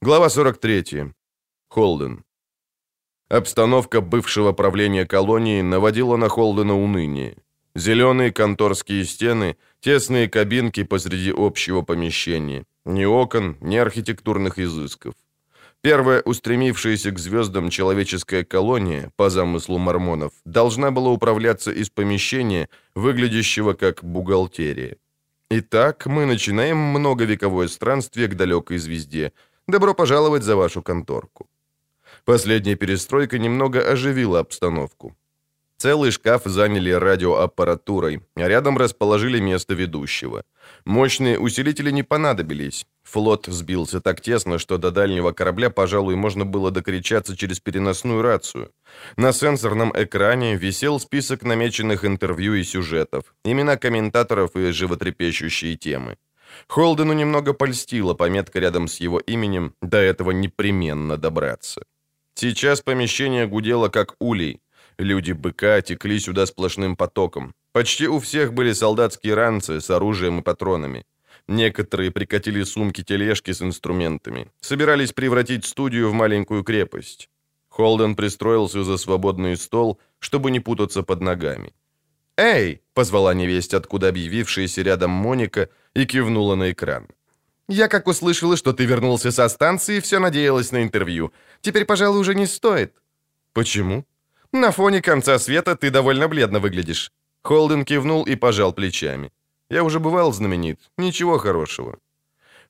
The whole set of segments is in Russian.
Глава 43. Холден. Обстановка бывшего правления колонии наводила на Холдена уныние. Зеленые конторские стены, тесные кабинки посреди общего помещения. Ни окон, ни архитектурных изысков. Первая устремившаяся к звездам человеческая колония, по замыслу мормонов, должна была управляться из помещения, выглядящего как бухгалтерия. Итак, мы начинаем многовековое странствие к далекой звезде. Добро пожаловать за вашу конторку. Последняя перестройка немного оживила обстановку. Целый шкаф заняли радиоаппаратурой, а рядом расположили место ведущего. Мощные усилители не понадобились. Флот сбился так тесно, что до дальнего корабля, пожалуй, можно было докричаться через переносную рацию. На сенсорном экране висел список намеченных интервью и сюжетов, имена комментаторов и животрепещущие темы. Холдену немного польстила пометка рядом с его именем «До этого непременно добраться». Сейчас помещение гудело как улей. Люди быка текли сюда сплошным потоком. Почти у всех были солдатские ранцы с оружием и патронами. Некоторые прикатили сумки-тележки с инструментами. Собирались превратить студию в маленькую крепость. Холден пристроился за свободный стол, чтобы не путаться под ногами. «Эй!» — позвала невесть, откуда объявившаяся рядом Моника, и кивнула на экран. «Я как услышала, что ты вернулся со станции, все надеялась на интервью. Теперь, пожалуй, уже не стоит». «Почему?» «На фоне конца света ты довольно бледно выглядишь». Холден кивнул и пожал плечами. «Я уже бывал знаменит. Ничего хорошего».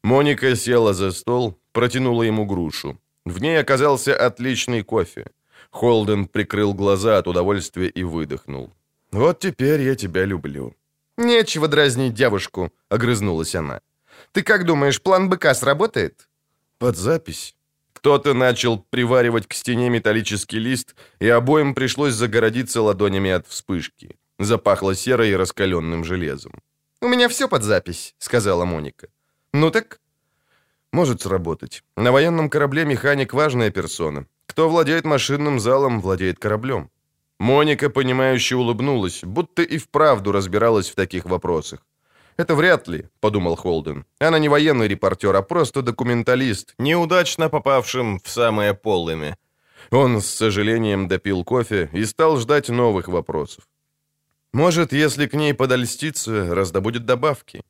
Моника села за стол, протянула ему грушу. В ней оказался отличный кофе. Холден прикрыл глаза от удовольствия и выдохнул. «Вот теперь я тебя люблю». «Нечего дразнить девушку», — огрызнулась она. «Ты как думаешь, план быка сработает?» «Под запись». Кто-то начал приваривать к стене металлический лист, и обоим пришлось загородиться ладонями от вспышки. Запахло серой и раскаленным железом. «У меня все под запись», — сказала Моника. «Ну так?» «Может сработать. На военном корабле механик — важная персона. Кто владеет машинным залом, владеет кораблем». Моника, понимающе улыбнулась, будто и вправду разбиралась в таких вопросах. «Это вряд ли», — подумал Холден. «Она не военный репортер, а просто документалист, неудачно попавшим в самое полыми». Он с сожалением допил кофе и стал ждать новых вопросов. «Может, если к ней подольститься, раздобудет добавки».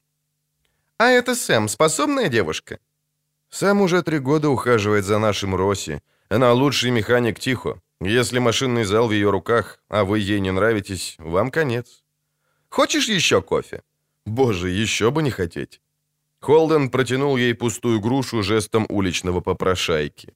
«А это Сэм, способная девушка?» «Сэм уже три года ухаживает за нашим Росси. Она лучший механик Тихо. Если машинный зал в ее руках, а вы ей не нравитесь, вам конец. Хочешь еще кофе? Боже, еще бы не хотеть. Холден протянул ей пустую грушу жестом уличного попрошайки.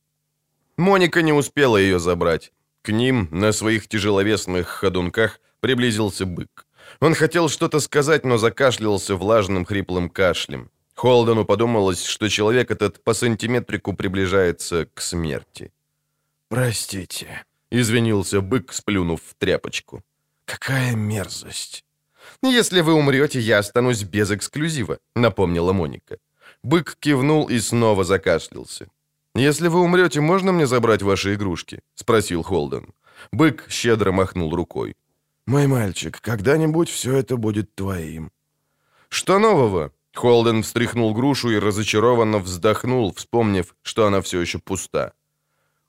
Моника не успела ее забрать. К ним на своих тяжеловесных ходунках приблизился бык. Он хотел что-то сказать, но закашлялся влажным хриплым кашлем. Холдену подумалось, что человек этот по сантиметрику приближается к смерти. «Простите», Извинился бык, сплюнув в тряпочку. «Какая мерзость!» «Если вы умрете, я останусь без эксклюзива», — напомнила Моника. Бык кивнул и снова закашлялся. «Если вы умрете, можно мне забрать ваши игрушки?» — спросил Холден. Бык щедро махнул рукой. «Мой мальчик, когда-нибудь все это будет твоим». «Что нового?» Холден встряхнул грушу и разочарованно вздохнул, вспомнив, что она все еще пуста.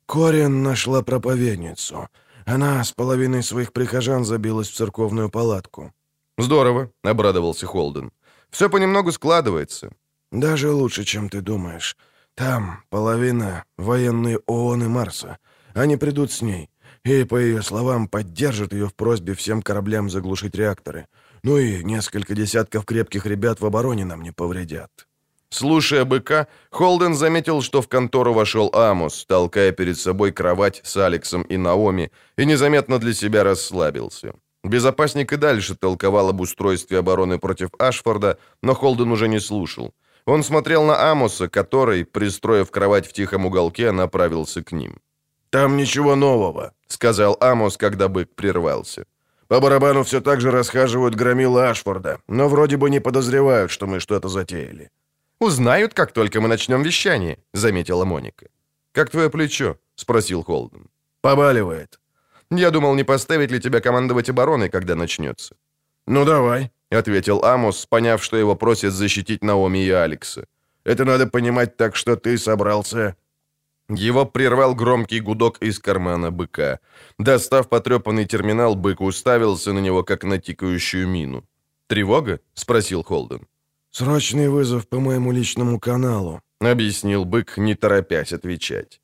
Корин нашла проповедницу. Она с половиной своих прихожан забилась в церковную палатку. «Здорово», — обрадовался Холден. «Все понемногу складывается». «Даже лучше, чем ты думаешь. Там половина военные ООН и Марса. Они придут с ней и, по ее словам, поддержат ее в просьбе всем кораблям заглушить реакторы. Ну и несколько десятков крепких ребят в обороне нам не повредят». Слушая быка, Холден заметил, что в контору вошел Амос, толкая перед собой кровать с Алексом и Наоми, и незаметно для себя расслабился. Безопасник и дальше толковал об устройстве обороны против Ашфорда, но Холден уже не слушал. Он смотрел на Амоса, который, пристроив кровать в тихом уголке, направился к ним. «Там ничего нового», — сказал Амос, когда бык прервался. «По барабану все так же расхаживают громилы Ашфорда, но вроде бы не подозревают, что мы что-то затеяли». «Узнают, как только мы начнем вещание», — заметила Моника. «Как твое плечо?» — спросил Холден. «Побаливает». «Я думал, не поставить ли тебя командовать обороной, когда начнется». «Ну, давай», — ответил Амос, поняв, что его просят защитить Наоми и Алекса. «Это надо понимать так, что ты собрался Его прервал громкий гудок из кармана быка. Достав потрепанный терминал, бык уставился на него, как на тикающую мину. «Тревога?» — спросил Холден. «Срочный вызов по моему личному каналу», — объяснил бык, не торопясь отвечать.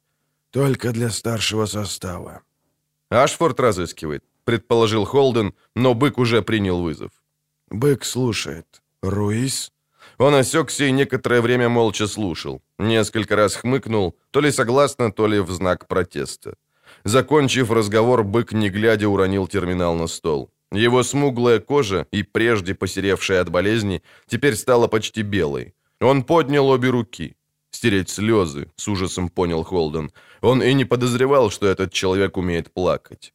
«Только для старшего состава». «Ашфорд разыскивает», — предположил Холден, но бык уже принял вызов. «Бык слушает. Руис?» Он осекся и некоторое время молча слушал. Несколько раз хмыкнул, то ли согласно, то ли в знак протеста. Закончив разговор, бык, не глядя, уронил терминал на стол. Его смуглая кожа, и прежде посеревшая от болезни, теперь стала почти белой. Он поднял обе руки. Стереть слезы, с ужасом понял Холден. Он и не подозревал, что этот человек умеет плакать.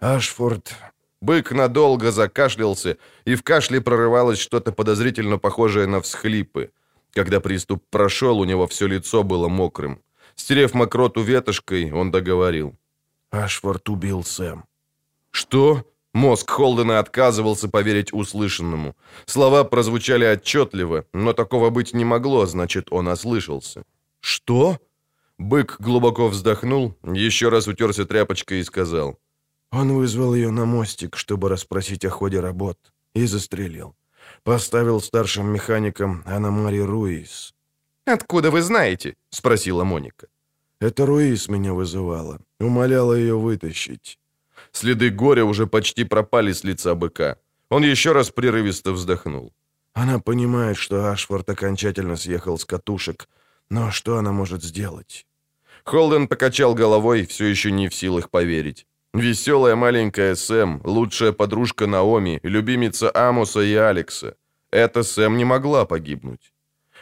«Ашфорд Бык надолго закашлялся, и в кашле прорывалось что-то подозрительно похожее на всхлипы. Когда приступ прошел, у него все лицо было мокрым. Стерев мокроту ветошкой, он договорил. «Ашфорд убил Сэм». «Что?» Мозг Холдена отказывался поверить услышанному. Слова прозвучали отчетливо, но такого быть не могло, значит, он ослышался. «Что?» Бык глубоко вздохнул, еще раз утерся тряпочкой и сказал. Он вызвал ее на мостик, чтобы расспросить о ходе работ, и застрелил. Поставил старшим механиком Анна-Мари Руис. «Откуда вы знаете?» — спросила Моника. «Это Руис меня вызывала. Умоляла ее вытащить». Следы горя уже почти пропали с лица быка. Он еще раз прерывисто вздохнул. Она понимает, что Ашфорд окончательно съехал с катушек, но что она может сделать? Холден покачал головой, все еще не в силах поверить. Веселая маленькая Сэм, лучшая подружка Наоми, любимица Амоса и Алекса. Эта Сэм не могла погибнуть.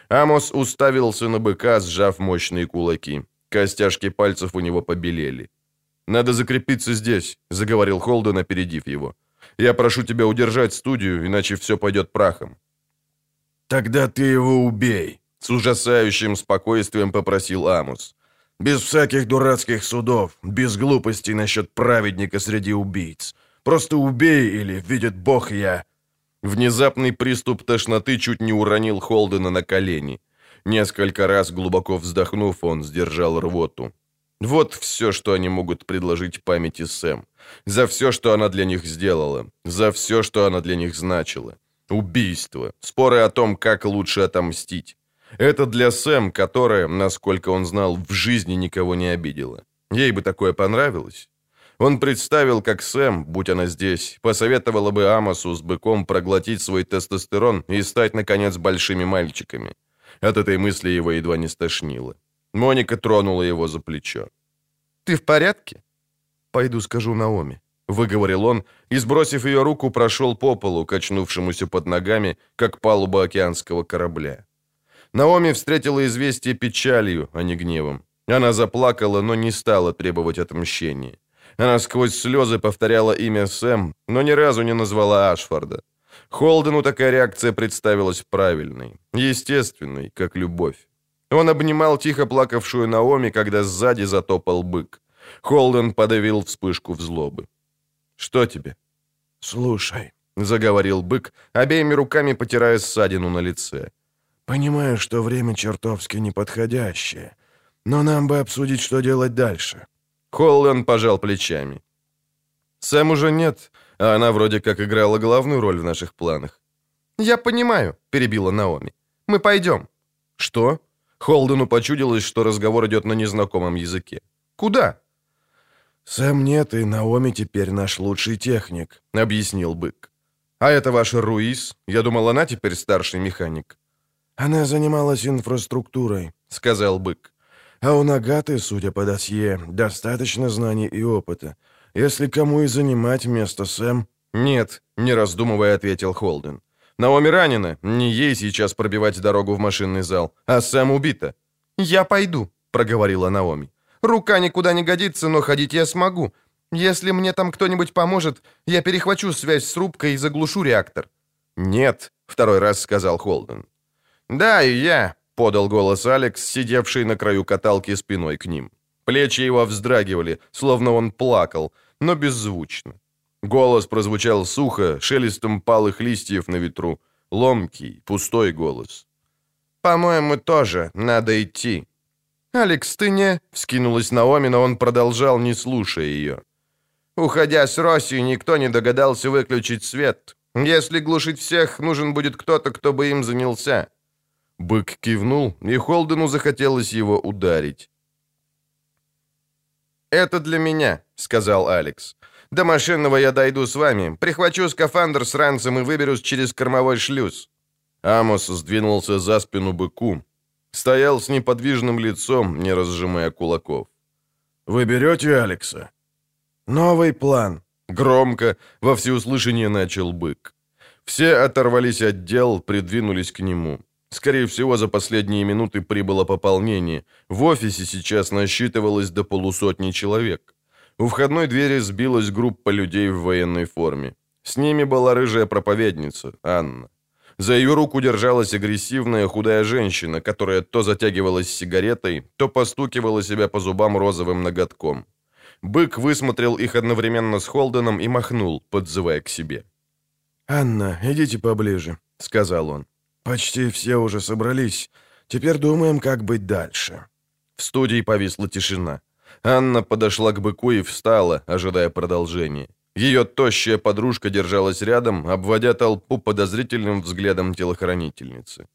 Амос уставился на быка, сжав мощные кулаки. Костяшки пальцев у него побелели. «Надо закрепиться здесь», — заговорил Холден, опередив его. «Я прошу тебя удержать студию, иначе все пойдет прахом». «Тогда ты его убей», — с ужасающим спокойствием попросил Амос. Без всяких дурацких судов, без глупостей насчет праведника среди убийц. Просто убей или, видит Бог, я...» Внезапный приступ тошноты чуть не уронил Холдена на колени. Несколько раз глубоко вздохнув, он сдержал рвоту. Вот все, что они могут предложить памяти Сэм. За все, что она для них сделала. За все, что она для них значила. Убийство. Споры о том, как лучше отомстить. Это для Сэм, которая, насколько он знал, в жизни никого не обидела. Ей бы такое понравилось. Он представил, как Сэм, будь она здесь, посоветовала бы Амосу с быком проглотить свой тестостерон и стать, наконец, большими мальчиками. От этой мысли его едва не стошнило. Моника тронула его за плечо. «Ты в порядке?» «Пойду скажу Наоми», — выговорил он, и, сбросив ее руку, прошел по полу, качнувшемуся под ногами, как палуба океанского корабля. Наоми встретила известие печалью, а не гневом. Она заплакала, но не стала требовать отмщения. Она сквозь слезы повторяла имя Сэм, но ни разу не назвала Ашфорда. Холдену такая реакция представилась правильной, естественной, как любовь. Он обнимал тихо плакавшую Наоми, когда сзади затопал бык. Холден подавил вспышку в злобы. «Что тебе?» «Слушай», — заговорил бык, обеими руками потирая ссадину на лице. Понимаю, что время чертовски неподходящее, но нам бы обсудить, что делать дальше». Холланд пожал плечами. «Сэм уже нет, а она вроде как играла главную роль в наших планах». «Я понимаю», — перебила Наоми. «Мы пойдем». «Что?» Холдену почудилось, что разговор идет на незнакомом языке. «Куда?» «Сэм нет, и Наоми теперь наш лучший техник», — объяснил бык. «А это ваша Руис? Я думал, она теперь старший механик». «Она занималась инфраструктурой», — сказал бык. «А у Нагаты, судя по досье, достаточно знаний и опыта. Если кому и занимать место Сэм...» «Нет», — не раздумывая ответил Холден. «Наоми ранена, не ей сейчас пробивать дорогу в машинный зал, а Сэм убита». «Я пойду», — проговорила Наоми. «Рука никуда не годится, но ходить я смогу. Если мне там кто-нибудь поможет, я перехвачу связь с рубкой и заглушу реактор». «Нет», — второй раз сказал Холден. «Да, и я», — подал голос Алекс, сидевший на краю каталки спиной к ним. Плечи его вздрагивали, словно он плакал, но беззвучно. Голос прозвучал сухо, шелестом палых листьев на ветру. Ломкий, пустой голос. «По-моему, тоже надо идти». «Алекс, ты не...» — вскинулась Наоми, но он продолжал, не слушая ее. «Уходя с Росси, никто не догадался выключить свет. Если глушить всех, нужен будет кто-то, кто бы им занялся». Бык кивнул, и Холдену захотелось его ударить. «Это для меня», — сказал Алекс. «До машинного я дойду с вами, прихвачу скафандр с ранцем и выберусь через кормовой шлюз». Амос сдвинулся за спину быку, стоял с неподвижным лицом, не разжимая кулаков. «Вы берете Алекса?» «Новый план», — громко, во всеуслышание начал бык. Все оторвались от дел, придвинулись к нему. Скорее всего, за последние минуты прибыло пополнение. В офисе сейчас насчитывалось до полусотни человек. У входной двери сбилась группа людей в военной форме. С ними была рыжая проповедница, Анна. За ее руку держалась агрессивная худая женщина, которая то затягивалась сигаретой, то постукивала себя по зубам розовым ноготком. Бык высмотрел их одновременно с Холденом и махнул, подзывая к себе. «Анна, идите поближе», — сказал он. «Почти все уже собрались. Теперь думаем, как быть дальше». В студии повисла тишина. Анна подошла к быку и встала, ожидая продолжения. Ее тощая подружка держалась рядом, обводя толпу подозрительным взглядом телохранительницы.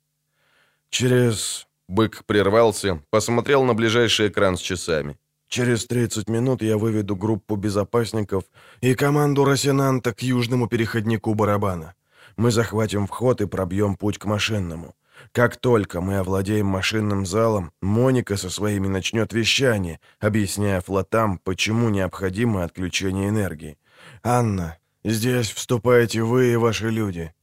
«Через...» — бык прервался, посмотрел на ближайший экран с часами. «Через 30 минут я выведу группу безопасников и команду Росинанта к южному переходнику барабана. Мы захватим вход и пробьем путь к машинному. Как только мы овладеем машинным залом, Моника со своими начнет вещание, объясняя флотам, почему необходимо отключение энергии. «Анна, здесь вступаете вы и ваши люди».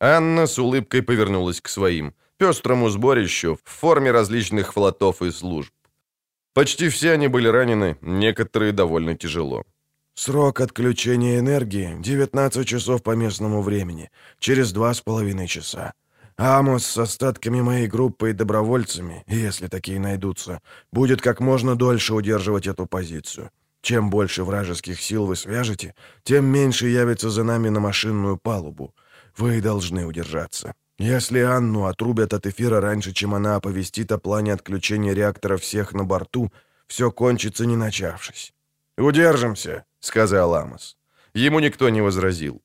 Анна с улыбкой повернулась к своим, пестрому сборищу в форме различных флотов и служб. Почти все они были ранены, некоторые довольно тяжело. «Срок отключения энергии — 19 часов по местному времени, через два с половиной часа. Амос с остатками моей группы и добровольцами, если такие найдутся, будет как можно дольше удерживать эту позицию. Чем больше вражеских сил вы свяжете, тем меньше явится за нами на машинную палубу. Вы должны удержаться. Если Анну отрубят от эфира раньше, чем она оповестит о плане отключения реактора всех на борту, все кончится не начавшись. «Удержимся», — сказал Амос. Ему никто не возразил.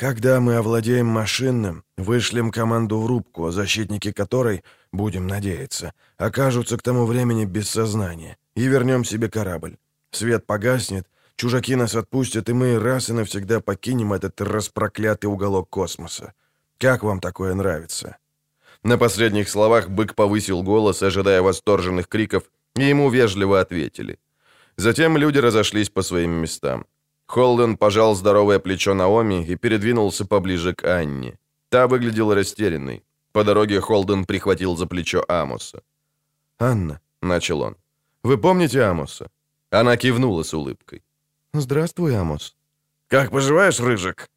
«Когда мы овладеем машинным, вышлем команду в рубку, защитники которой, будем надеяться, окажутся к тому времени без сознания, и вернем себе корабль. Свет погаснет, чужаки нас отпустят, и мы раз и навсегда покинем этот распроклятый уголок космоса. Как вам такое нравится?» На последних словах бык повысил голос, ожидая восторженных криков, и ему вежливо ответили. Затем люди разошлись по своим местам. Холден пожал здоровое плечо Наоми и передвинулся поближе к Анне. Та выглядела растерянной. По дороге Холден прихватил за плечо Амоса. «Анна», — начал он, — «вы помните Амоса?» Она кивнула с улыбкой. «Здравствуй, Амос». «Как поживаешь, Рыжик?»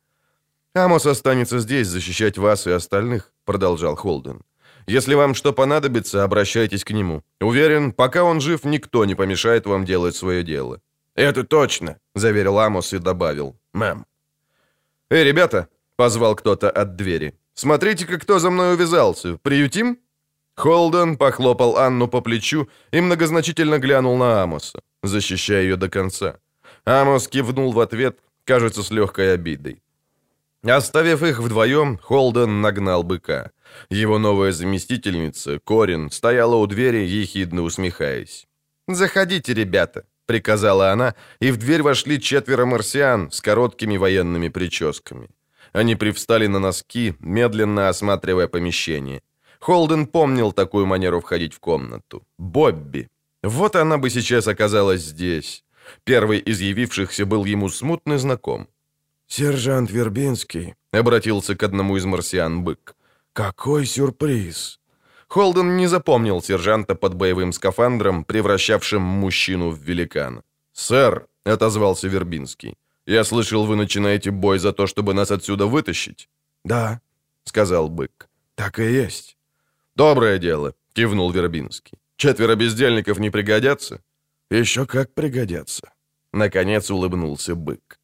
«Амос останется здесь защищать вас и остальных», — продолжал Холден. «Если вам что понадобится, обращайтесь к нему. Уверен, пока он жив, никто не помешает вам делать свое дело». «Это точно», — заверил Амос и добавил. «Мэм». «Эй, ребята!» — позвал кто-то от двери. «Смотрите-ка, кто за мной увязался. Приютим?» Холден похлопал Анну по плечу и многозначительно глянул на Амоса защищая ее до конца. Амос кивнул в ответ, кажется, с легкой обидой. Оставив их вдвоем, Холден нагнал быка. Его новая заместительница, Корин, стояла у двери, ехидно усмехаясь. «Заходите, ребята», — приказала она, и в дверь вошли четверо марсиан с короткими военными прическами. Они привстали на носки, медленно осматривая помещение. Холден помнил такую манеру входить в комнату. Бобби, вот она бы сейчас оказалась здесь. Первый из явившихся был ему смутно знаком. «Сержант Вербинский», — обратился к одному из марсиан бык. «Какой сюрприз!» Холден не запомнил сержанта под боевым скафандром, превращавшим мужчину в великана. «Сэр», — отозвался Вербинский, — «я слышал, вы начинаете бой за то, чтобы нас отсюда вытащить?» «Да», — сказал бык. «Так и есть». «Доброе дело», — кивнул Вербинский. Четверо бездельников не пригодятся?» «Еще как пригодятся», — наконец улыбнулся бык.